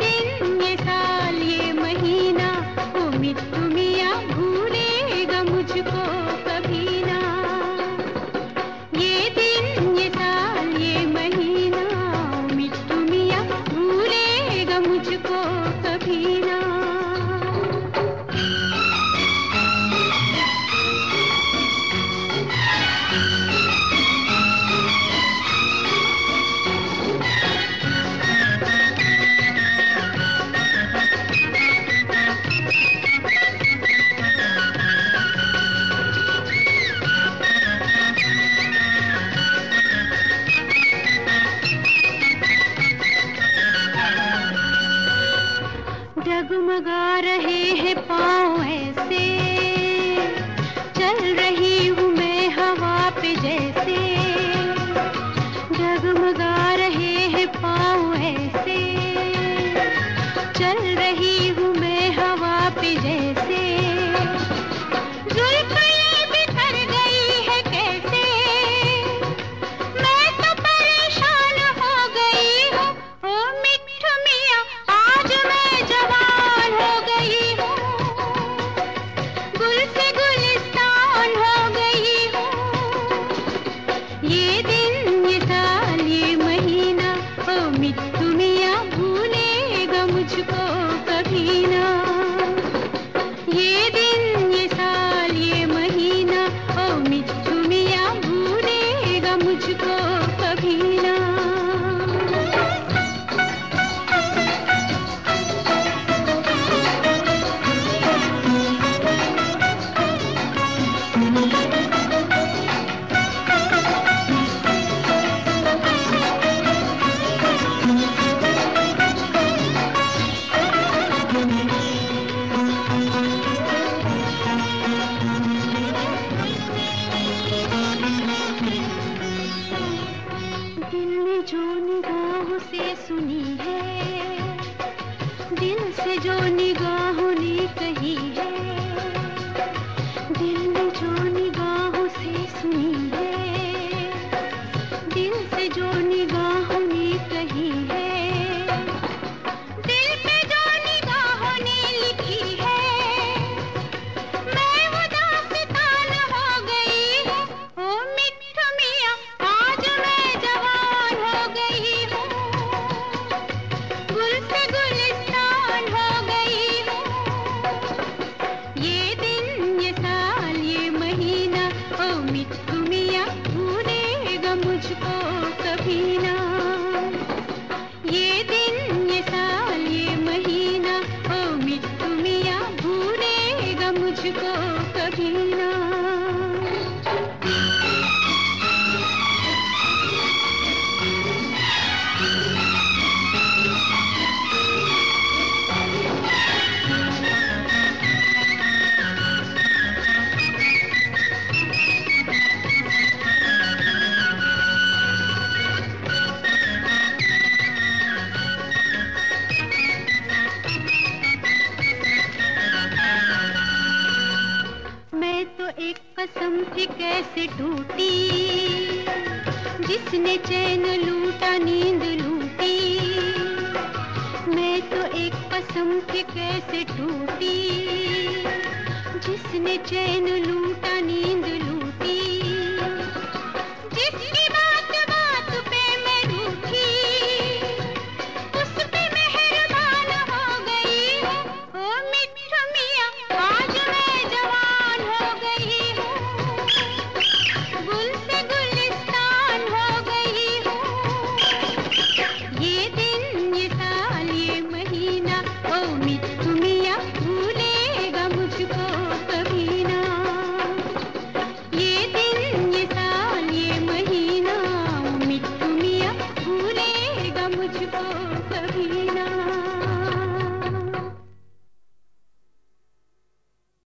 दिन ये साथ डगमगा रहे हैं पाँव ऐसे। चल रही हूँ मैं हवा पे जैसे। डगमगा रहे हैं पाँव ऐसे। चल रही दुनिया भूलेगा मुझको कभी ना। ये दिन, ये साल, ये महीना, ओ मिठू मिया, भूलेगा मुझको कभी ना। सुनी है। दिल से जो निगाहों ने कही వచ్చినా तो एक कसम थी कैसे टूटी? जिसने चैन लूटा, नींद लूटी? मैं तो एक कसम थी कैसे टूटी? जिसने चैन लूटा, नींद लूटी?